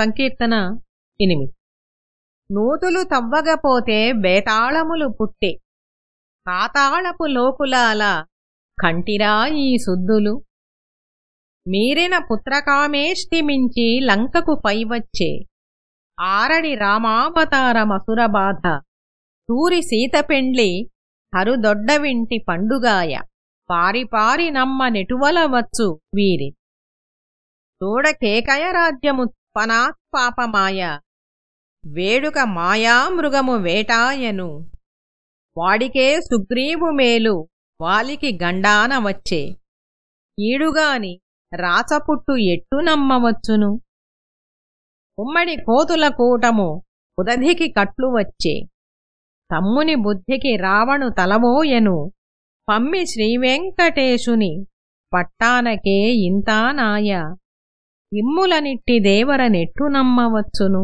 సంకీర్తన ఎనిమిది. నూతులు తవ్వగపోతే బేతాళములు పుట్టే. పాతాళపు లోకులాల కంటిరా ఈ సుద్దులు మీరిన పుత్రకామేష్టిమించి లంకకు పైవచ్చే ఆరడి రామావతారమసురబాధ తూరి సీతపెండ్లి హరుదొడ్డవింటి పండుగాయ. పారిపారి నమ్మ నెటువలవచ్చు వీరి. తోడ కేకయ రాజ్యము పనాత్పాపమాయ వేడుక మాయామృగము వేటాయను. వాడికే సుగ్రీవు మేలు వాలికి గండాన వచ్చే. ఈడుగాని రాచపుట్టు ఎట్టు నమ్మవచ్చును? ఉమ్మడి కోతుల కూటము ఉదధికి కట్లు వచ్చే. తమ్ముని బుద్ధికి రావణు తలవోయను పమ్మి శ్రీవెంకటేశుని పట్టానకే ఇంతానాయ. ఇమ్ములనిట్టి దేవర నెట్టు నమ్మవచ్చును.